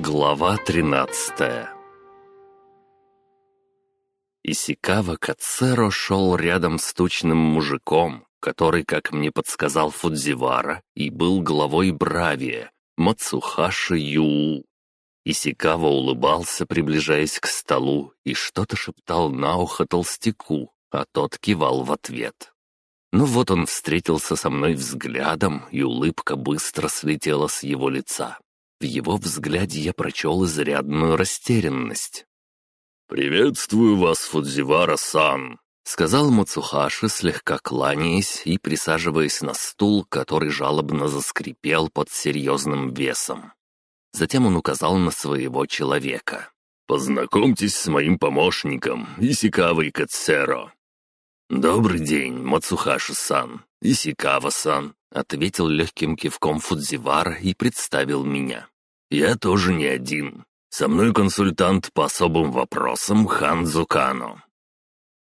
Глава 13 Исикава Кацеро шел рядом с тучным мужиком, который, как мне подсказал Фудзивара, и был главой Бравия, Мацухаши Ю. Исикава улыбался, приближаясь к столу, и что-то шептал на ухо толстяку, а тот кивал в ответ. Ну вот он встретился со мной взглядом, и улыбка быстро слетела с его лица. В его взгляде я прочел изрядную растерянность. «Приветствую вас, Фудзивара-сан», — сказал Мацухаши, слегка кланяясь и присаживаясь на стул, который жалобно заскрипел под серьезным весом. Затем он указал на своего человека. «Познакомьтесь с моим помощником, Исикавой Кацеро. «Добрый день, Мацухаши-сан, Исикава-сан», — ответил легким кивком Фудзивара и представил меня. «Я тоже не один. Со мной консультант по особым вопросам Хан Зукано».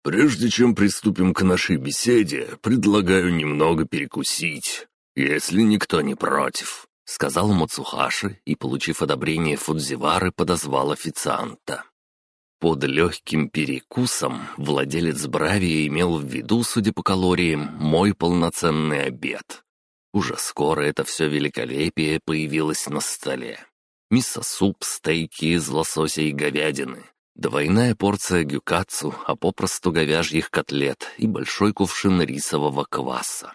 «Прежде чем приступим к нашей беседе, предлагаю немного перекусить, если никто не против», — сказал Мацухаши и, получив одобрение Фудзивары, подозвал официанта. Под легким перекусом владелец Бравия имел в виду, судя по калориям, мой полноценный обед. Уже скоро это все великолепие появилось на столе. Мисо-суп, стейки из лосося и говядины, двойная порция гюкацу, а попросту говяжьих котлет и большой кувшин рисового кваса.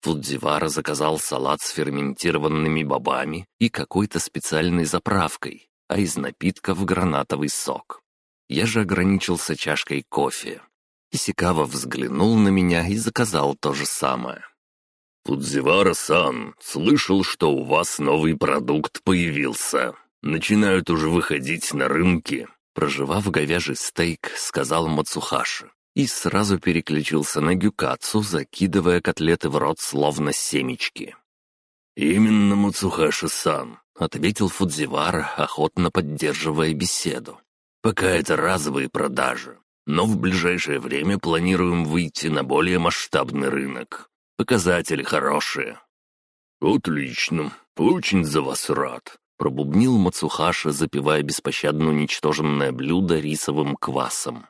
Фудзивара заказал салат с ферментированными бобами и какой-то специальной заправкой, а из напитков гранатовый сок. Я же ограничился чашкой кофе. Исикава взглянул на меня и заказал то же самое. «Фудзивара-сан, слышал, что у вас новый продукт появился. Начинают уже выходить на рынки». Проживав говяжий стейк, сказал Мацухаши и сразу переключился на гюкацу, закидывая котлеты в рот словно семечки. «Именно Мацухаши-сан», — ответил Фудзивара, охотно поддерживая беседу. Пока это разовые продажи, но в ближайшее время планируем выйти на более масштабный рынок. Показатели хорошие». «Отлично, очень за вас рад», — пробубнил Мацухаша, запивая беспощадно уничтоженное блюдо рисовым квасом.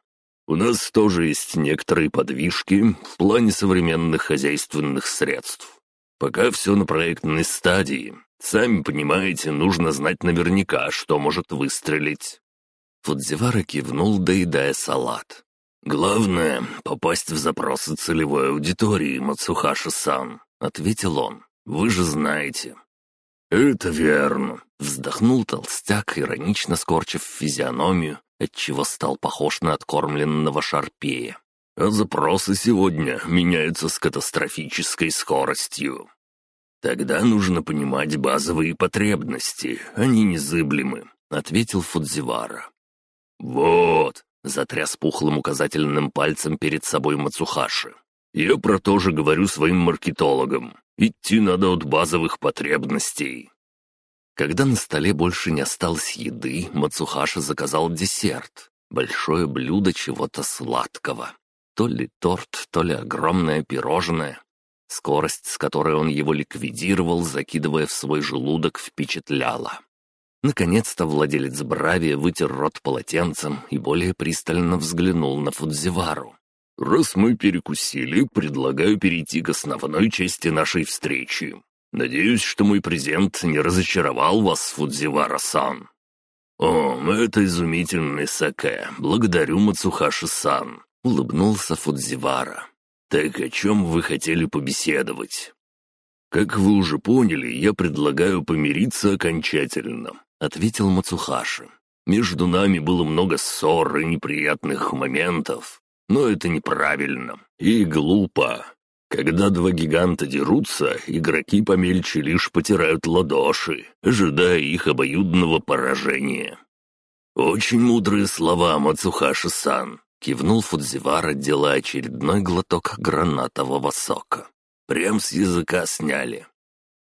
«У нас тоже есть некоторые подвижки в плане современных хозяйственных средств. Пока все на проектной стадии. Сами понимаете, нужно знать наверняка, что может выстрелить. Фудзивара кивнул, доедая салат. «Главное — попасть в запросы целевой аудитории, Мацухаши-сан», — ответил он. «Вы же знаете». «Это верно», — вздохнул толстяк, иронично скорчив физиономию, отчего стал похож на откормленного шарпея. «А запросы сегодня меняются с катастрофической скоростью. Тогда нужно понимать базовые потребности, они незыблемы», — ответил Фудзивара. «Вот!» — затряс пухлым указательным пальцем перед собой Мацухаши. «Я про то же говорю своим маркетологам. Идти надо от базовых потребностей». Когда на столе больше не осталось еды, Мацухаши заказал десерт. Большое блюдо чего-то сладкого. То ли торт, то ли огромное пирожное. Скорость, с которой он его ликвидировал, закидывая в свой желудок, впечатляла. Наконец-то владелец Бравия вытер рот полотенцем и более пристально взглянул на Фудзивару. «Раз мы перекусили, предлагаю перейти к основной части нашей встречи. Надеюсь, что мой презент не разочаровал вас, Фудзивара-сан». «О, это изумительный саке. Благодарю, Мацухаши-сан», — улыбнулся Фудзивара. «Так о чем вы хотели побеседовать?» «Как вы уже поняли, я предлагаю помириться окончательно. — ответил Мацухаши. «Между нами было много ссор и неприятных моментов, но это неправильно и глупо. Когда два гиганта дерутся, игроки помельче лишь потирают ладоши, ожидая их обоюдного поражения». «Очень мудрые слова, Мацухаши-сан», — кивнул Фудзивара, делая очередной глоток гранатового сока. «Прям с языка сняли».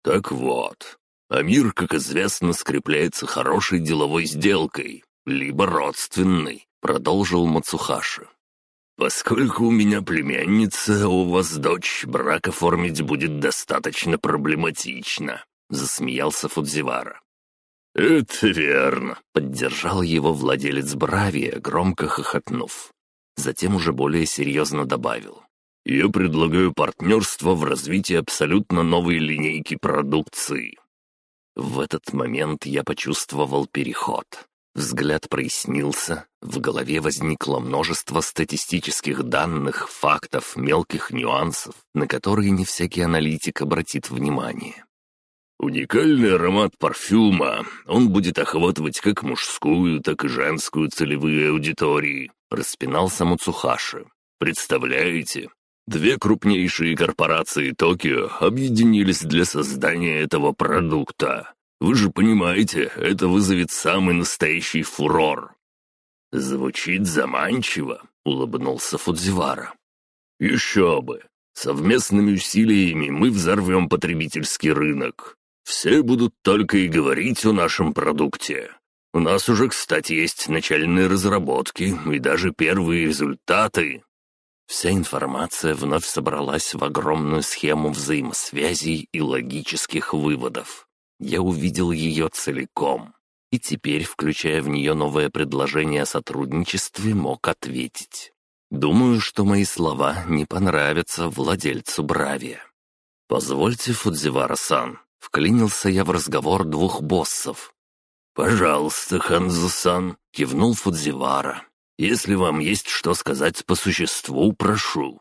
«Так вот, а мир, как известно, скрепляется хорошей деловой сделкой, либо родственной», — продолжил Мацухаши. «Поскольку у меня племянница, у вас дочь, брак оформить будет достаточно проблематично», — засмеялся Фудзивара. «Это верно», — поддержал его владелец Бравия, громко хохотнув. Затем уже более серьезно добавил. «Я предлагаю партнерство в развитии абсолютно новой линейки продукции». В этот момент я почувствовал переход. Взгляд прояснился, в голове возникло множество статистических данных, фактов, мелких нюансов, на которые не всякий аналитик обратит внимание. Уникальный аромат парфюма. Он будет охватывать как мужскую, так и женскую целевые аудитории. Распинался Муцухаши. Представляете? Две крупнейшие корпорации Токио объединились для создания этого продукта. Вы же понимаете, это вызовет самый настоящий фурор». «Звучит заманчиво», — улыбнулся Фудзивара. «Еще бы! Совместными усилиями мы взорвем потребительский рынок. Все будут только и говорить о нашем продукте. У нас уже, кстати, есть начальные разработки и даже первые результаты». Вся информация вновь собралась в огромную схему взаимосвязей и логических выводов я увидел ее целиком. И теперь, включая в нее новое предложение о сотрудничестве, мог ответить. Думаю, что мои слова не понравятся владельцу Бравия. «Позвольте, Фудзивара-сан», — вклинился я в разговор двух боссов. «Пожалуйста, Ханзу-сан», — кивнул Фудзивара. «Если вам есть что сказать по существу, прошу».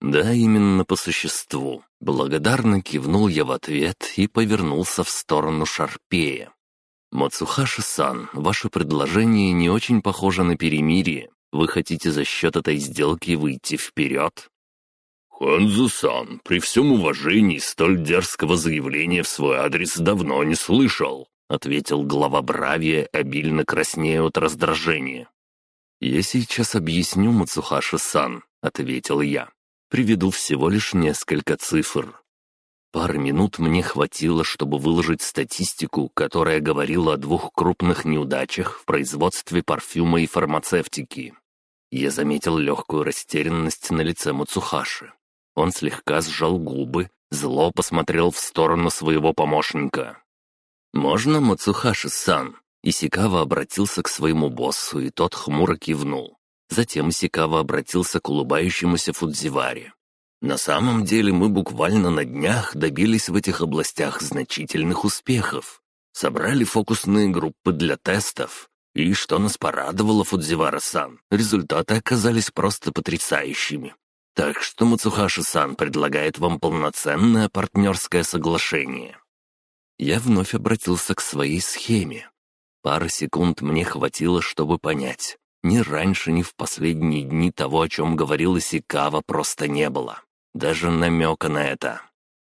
«Да, именно по существу». Благодарно кивнул я в ответ и повернулся в сторону Шарпея. «Мацухаши-сан, ваше предложение не очень похоже на перемирие. Вы хотите за счет этой сделки выйти вперед?» «Ханзу-сан, при всем уважении столь дерзкого заявления в свой адрес давно не слышал», ответил глава Бравия, обильно краснея от раздражения. «Я сейчас объясню, Мацухаши-сан», — ответил я приведу всего лишь несколько цифр. Пары минут мне хватило, чтобы выложить статистику, которая говорила о двух крупных неудачах в производстве парфюма и фармацевтики. Я заметил легкую растерянность на лице Муцухаши. Он слегка сжал губы, зло посмотрел в сторону своего помощника. «Можно, Мацухаши-сан?» Исикава обратился к своему боссу, и тот хмуро кивнул. Затем Сикава обратился к улыбающемуся Фудзиваре. «На самом деле мы буквально на днях добились в этих областях значительных успехов. Собрали фокусные группы для тестов. И что нас порадовало, Фудзивара-сан, результаты оказались просто потрясающими. Так что Мацухаши-сан предлагает вам полноценное партнерское соглашение». Я вновь обратился к своей схеме. Пары секунд мне хватило, чтобы понять. Ни раньше, ни в последние дни того, о чем говорил Исикава, просто не было. Даже намека на это.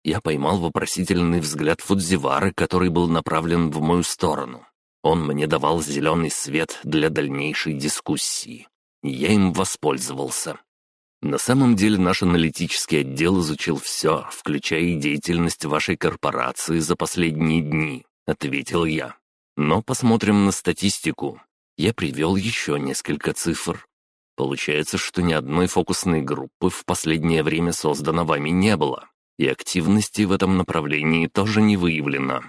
Я поймал вопросительный взгляд Фудзивары, который был направлен в мою сторону. Он мне давал зеленый свет для дальнейшей дискуссии. Я им воспользовался. На самом деле наш аналитический отдел изучил все, включая и деятельность вашей корпорации за последние дни, ответил я. Но посмотрим на статистику. Я привел еще несколько цифр. Получается, что ни одной фокусной группы в последнее время создано вами не было, и активности в этом направлении тоже не выявлено.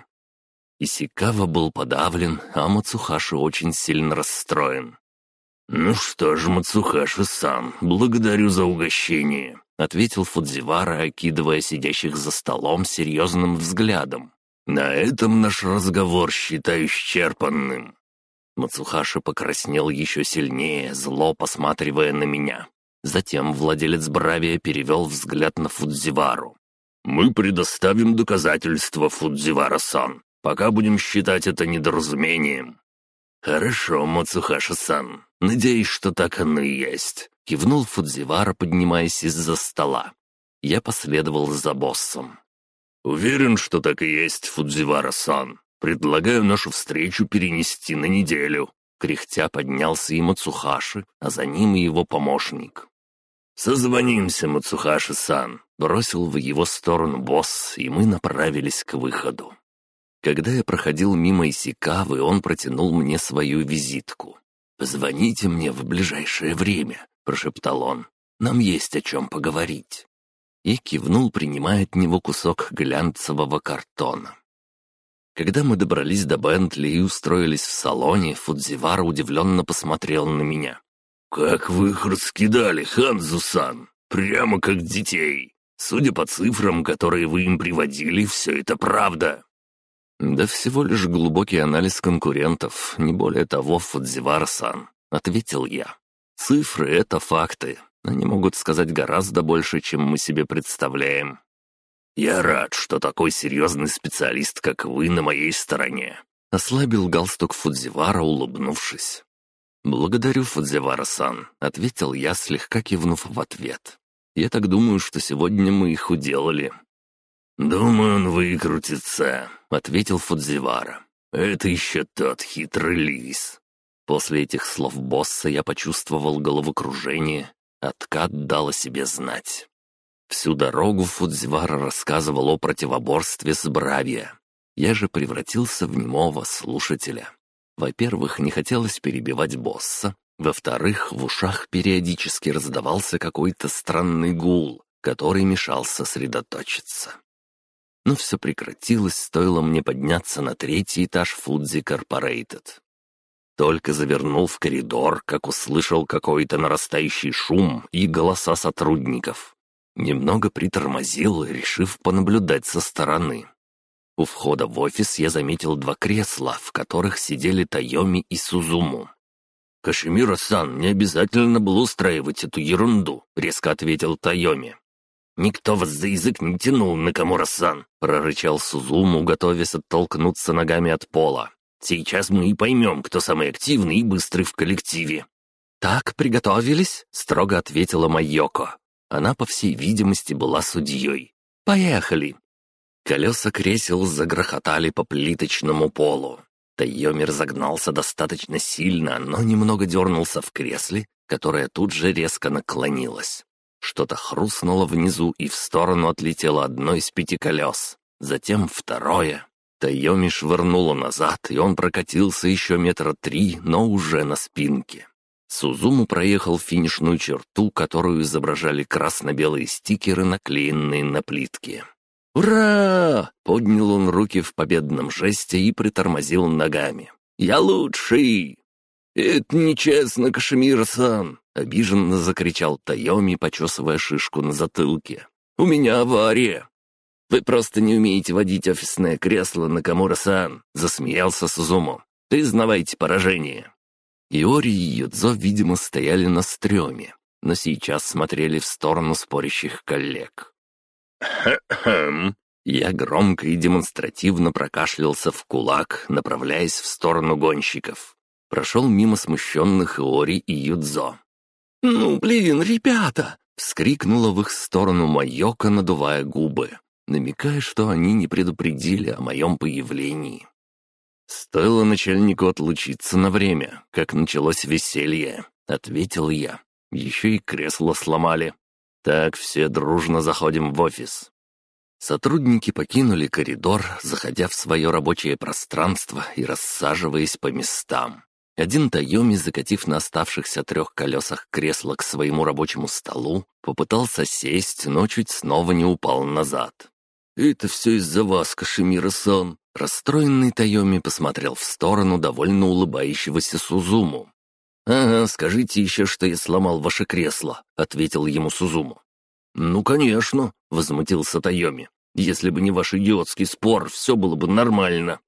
Исикава был подавлен, а Мацухаши очень сильно расстроен. «Ну что ж, Мацухаши-сан, благодарю за угощение», — ответил Фудзивара, окидывая сидящих за столом серьезным взглядом. «На этом наш разговор считаю исчерпанным. Мацухаши покраснел еще сильнее, зло посматривая на меня. Затем владелец Бравия перевел взгляд на Фудзивару. «Мы предоставим доказательства, Фудзивара-сан. Пока будем считать это недоразумением». «Хорошо, Мацухаши-сан. Надеюсь, что так оно и есть», — кивнул Фудзивара, поднимаясь из-за стола. Я последовал за боссом. «Уверен, что так и есть, Фудзивара-сан. Предлагаю нашу встречу перенести на неделю». Кряхтя поднялся и Мацухаши, а за ним и его помощник. «Созвонимся, Мацухаши-сан», — бросил в его сторону босс, и мы направились к выходу. Когда я проходил мимо Исикавы, он протянул мне свою визитку. «Позвоните мне в ближайшее время», — прошептал он. «Нам есть о чем поговорить». И кивнул, принимая от него кусок глянцевого картона. Когда мы добрались до Бентли и устроились в салоне, Фудзивара удивленно посмотрел на меня. «Как вы их раскидали, Ханзусан! Прямо как детей! Судя по цифрам, которые вы им приводили, все это правда!» «Да всего лишь глубокий анализ конкурентов, не более того, Фудзивара-сан», — ответил я. «Цифры — это факты. Они могут сказать гораздо больше, чем мы себе представляем. «Я рад, что такой серьезный специалист, как вы, на моей стороне», — ослабил галстук Фудзивара, улыбнувшись. «Благодарю, Фудзивара-сан», — ответил я, слегка кивнув в ответ. «Я так думаю, что сегодня мы их уделали». «Думаю, он выкрутится», — ответил Фудзивара. «Это еще тот хитрый лис». После этих слов босса я почувствовал головокружение, откат дал о себе знать. Всю дорогу Фудзивара рассказывал о противоборстве с Бравия. Я же превратился в немого слушателя. Во-первых, не хотелось перебивать босса. Во-вторых, в ушах периодически раздавался какой-то странный гул, который мешал сосредоточиться. Но все прекратилось, стоило мне подняться на третий этаж Фудзи Корпорейтед. Только завернул в коридор, как услышал какой-то нарастающий шум и голоса сотрудников. Немного притормозил, решив понаблюдать со стороны. У входа в офис я заметил два кресла, в которых сидели Тайоми и Сузуму. «Кашемира-сан, не обязательно было устраивать эту ерунду», — резко ответил Тайоми. «Никто вас за язык не тянул, Накамура-сан», — прорычал Сузуму, готовясь оттолкнуться ногами от пола. «Сейчас мы и поймем, кто самый активный и быстрый в коллективе». «Так, приготовились?» — строго ответила Майоко. Она, по всей видимости, была судьей. «Поехали!» Колеса кресел загрохотали по плиточному полу. Тайомер загнался достаточно сильно, но немного дернулся в кресле, которое тут же резко наклонилось. Что-то хрустнуло внизу, и в сторону отлетело одно из пяти колес. Затем второе. Тайоми швырнуло назад, и он прокатился еще метра три, но уже на спинке. Сузуму проехал финишную черту, которую изображали красно-белые стикеры, наклеенные на плитке. «Ура!» — поднял он руки в победном жесте и притормозил ногами. «Я лучший!» «Это нечестно, Кашемир-сан!» — обиженно закричал Тайоми, почесывая шишку на затылке. «У меня авария!» «Вы просто не умеете водить офисное кресло, Накамура-сан!» — засмеялся Сузуму. «Признавайте поражение!» Иори и Юдзо, видимо, стояли на стреме, но сейчас смотрели в сторону спорящих коллег. «Хм-хм!» Я громко и демонстративно прокашлялся в кулак, направляясь в сторону гонщиков. Прошел мимо смущенных Иори и Юдзо. «Ну, блин, ребята!» — вскрикнула в их сторону Майока, надувая губы, намекая, что они не предупредили о моем появлении. «Стоило начальнику отлучиться на время, как началось веселье», — ответил я. «Еще и кресло сломали. Так, все дружно заходим в офис». Сотрудники покинули коридор, заходя в свое рабочее пространство и рассаживаясь по местам. Один Тайоми, закатив на оставшихся трех колесах кресло к своему рабочему столу, попытался сесть, но чуть снова не упал назад. «Это все из-за вас, Кашемира-сан», Расстроенный Тайоми посмотрел в сторону довольно улыбающегося Сузуму. «Ага, скажите еще, что я сломал ваше кресло», — ответил ему Сузуму. «Ну, конечно», — возмутился Тайоми. «Если бы не ваш идиотский спор, все было бы нормально».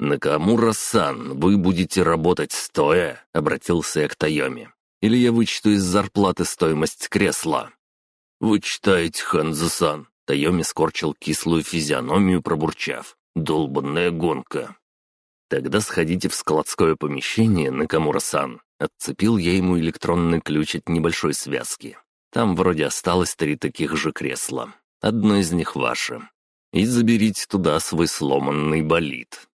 «Накамура-сан, вы будете работать стоя», — обратился я к Тайоми. «Или я вычту из зарплаты стоимость кресла?» «Вы читаете, Ханзасан», — Тайоми скорчил кислую физиономию, пробурчав. Долбанная гонка. Тогда сходите в складское помещение, Накамура-сан. Отцепил я ему электронный ключ от небольшой связки. Там вроде осталось три таких же кресла. Одно из них ваше. И заберите туда свой сломанный болид.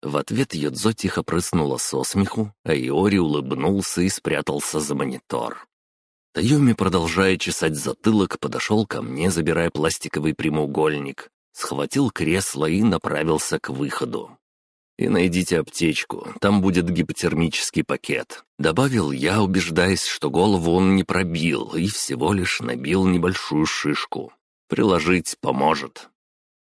В ответ Йодзо тихо прыснула со смеху, а Иори улыбнулся и спрятался за монитор. Тайоми, продолжая чесать затылок, подошел ко мне, забирая пластиковый прямоугольник, схватил кресло и направился к выходу. «И найдите аптечку, там будет гипотермический пакет», — добавил я, убеждаясь, что голову он не пробил и всего лишь набил небольшую шишку. «Приложить поможет».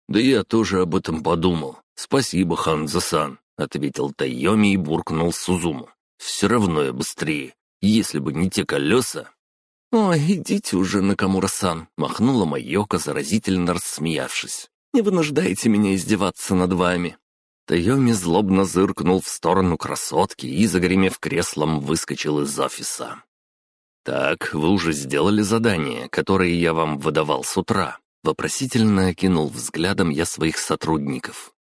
«Да я тоже об этом подумал. Спасибо, Ханзасан», — ответил Тайоми и буркнул Сузуму. «Все равно я быстрее. Если бы не те колеса...» «Ой, идите уже, Накамура-сан», — махнула Майока, заразительно рассмеявшись. «Не вынуждайте меня издеваться над вами». Тайоми злобно зыркнул в сторону красотки и, загремев креслом, выскочил из офиса. «Так, вы уже сделали задание, которое я вам выдавал с утра?» Вопросительно окинул взглядом я своих сотрудников.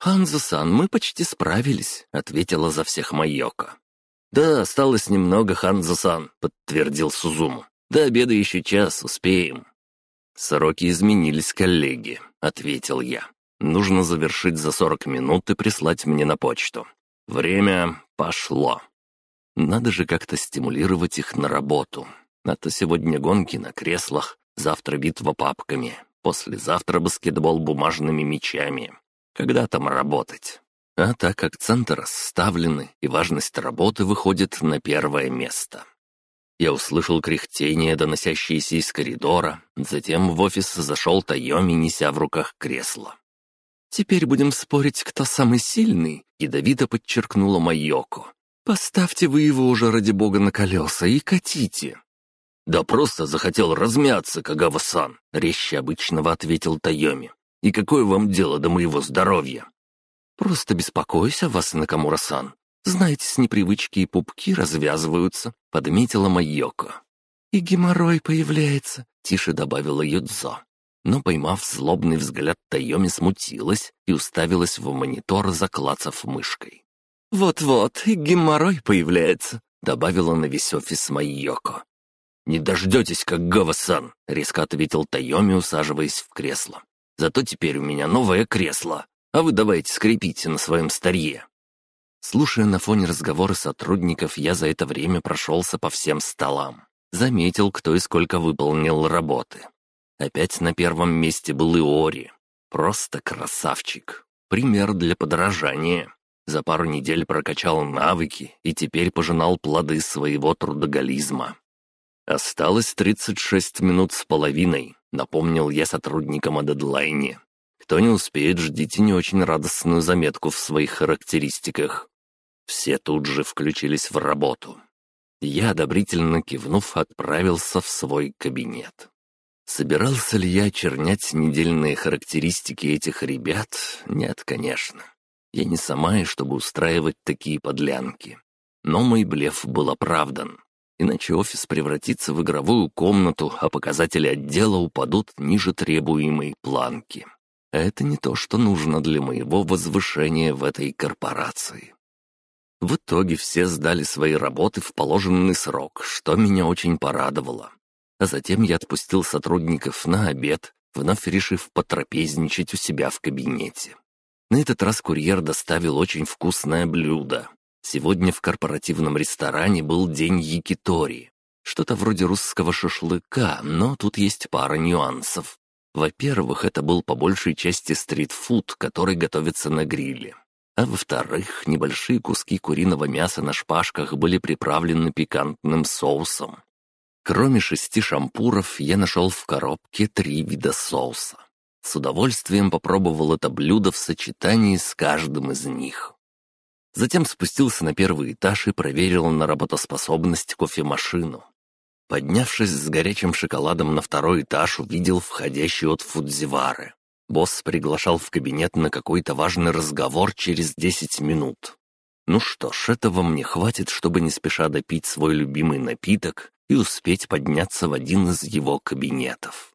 «Ханзо-сан, мы почти справились», — ответила за всех Майока. «Да, осталось немного, Ханзо-сан», — подтвердил Сузуму. «До обеда еще час, успеем». «Сроки изменились, коллеги», — ответил я. Нужно завершить за 40 минут и прислать мне на почту. Время пошло. Надо же как-то стимулировать их на работу. А то сегодня гонки на креслах, завтра битва папками, послезавтра баскетбол бумажными мячами. Когда там работать? А так акценты расставлены, и важность работы выходит на первое место. Я услышал кряхтение, доносящееся из коридора, затем в офис зашел Тайоми, неся в руках кресло. «Теперь будем спорить, кто самый сильный», — ядовито подчеркнула Майоко. «Поставьте вы его уже, ради бога, на колеса и катите». «Да просто захотел размяться, Кагава-сан», — резче обычного ответил Тайоми. «И какое вам дело до моего здоровья?» «Просто беспокойся вас, Накамура-сан. Знаете, с непривычки и пупки развязываются», — подметила Майоко. «И геморрой появляется», — тише добавила Юдзо но, поймав злобный взгляд, Тайоми смутилась и уставилась в монитор, заклацав мышкой. «Вот-вот, и геморрой появляется», — добавила на весь офис Майоко. «Не дождетесь, как Гава-сан», — резко ответил Тайоми, усаживаясь в кресло. «Зато теперь у меня новое кресло, а вы давайте скрепите на своем старье». Слушая на фоне разговоры сотрудников, я за это время прошелся по всем столам. Заметил, кто и сколько выполнил работы. Опять на первом месте был Иори. Просто красавчик. Пример для подражания. За пару недель прокачал навыки и теперь пожинал плоды своего трудоголизма. «Осталось 36 минут с половиной», — напомнил я сотрудникам о дедлайне. «Кто не успеет, ждите не очень радостную заметку в своих характеристиках». Все тут же включились в работу. Я, одобрительно кивнув, отправился в свой кабинет. Собирался ли я очернять недельные характеристики этих ребят? Нет, конечно. Я не сама и чтобы устраивать такие подлянки. Но мой блеф был оправдан. Иначе офис превратится в игровую комнату, а показатели отдела упадут ниже требуемой планки. Это не то, что нужно для моего возвышения в этой корпорации. В итоге все сдали свои работы в положенный срок, что меня очень порадовало а затем я отпустил сотрудников на обед, вновь решив потрапезничать у себя в кабинете. На этот раз курьер доставил очень вкусное блюдо. Сегодня в корпоративном ресторане был день якитори. Что-то вроде русского шашлыка, но тут есть пара нюансов. Во-первых, это был по большей части стритфуд, который готовится на гриле. А во-вторых, небольшие куски куриного мяса на шпажках были приправлены пикантным соусом. Кроме шести шампуров, я нашел в коробке три вида соуса. С удовольствием попробовал это блюдо в сочетании с каждым из них. Затем спустился на первый этаж и проверил на работоспособность кофемашину. Поднявшись с горячим шоколадом на второй этаж, увидел входящий от Фудзивары. Босс приглашал в кабинет на какой-то важный разговор через десять минут. Ну что ж, этого мне хватит, чтобы не спеша допить свой любимый напиток и успеть подняться в один из его кабинетов.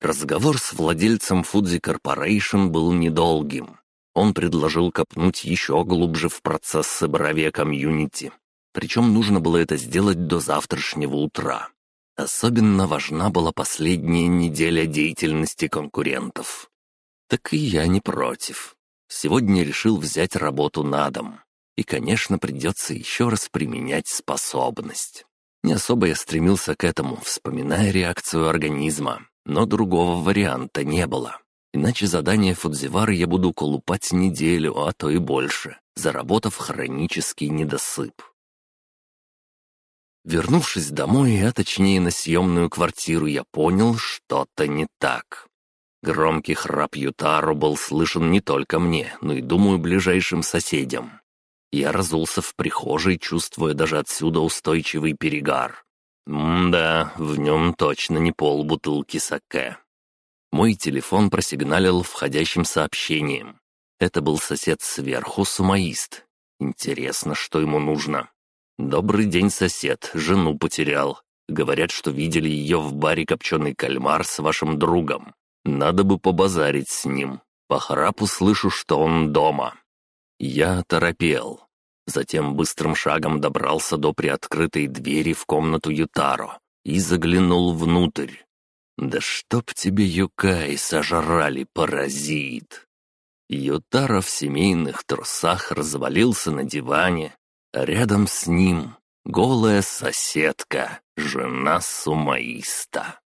Разговор с владельцем Фудзи Корпорейшн был недолгим. Он предложил копнуть еще глубже в процессы Бравия комьюнити. Причем нужно было это сделать до завтрашнего утра. Особенно важна была последняя неделя деятельности конкурентов. Так и я не против. Сегодня решил взять работу на дом. И, конечно, придется еще раз применять способность. Не особо я стремился к этому, вспоминая реакцию организма, но другого варианта не было. Иначе задание Фудзивары я буду колупать неделю, а то и больше, заработав хронический недосып. Вернувшись домой, а точнее на съемную квартиру, я понял, что-то не так. Громкий храп Ютару был слышен не только мне, но и, думаю, ближайшим соседям. Я разулся в прихожей, чувствуя даже отсюда устойчивый перегар. М-да, в нем точно не полбутылки саке. Мой телефон просигналил входящим сообщением. Это был сосед сверху, сумаист. Интересно, что ему нужно. «Добрый день, сосед. Жену потерял. Говорят, что видели ее в баре копченый кальмар с вашим другом. Надо бы побазарить с ним. По храпу слышу, что он дома». Я торопел. Затем быстрым шагом добрался до приоткрытой двери в комнату Ютаро и заглянул внутрь. «Да чтоб тебе юкай сожрали, паразит!» Ютаро в семейных трусах развалился на диване, рядом с ним голая соседка, жена сумаиста.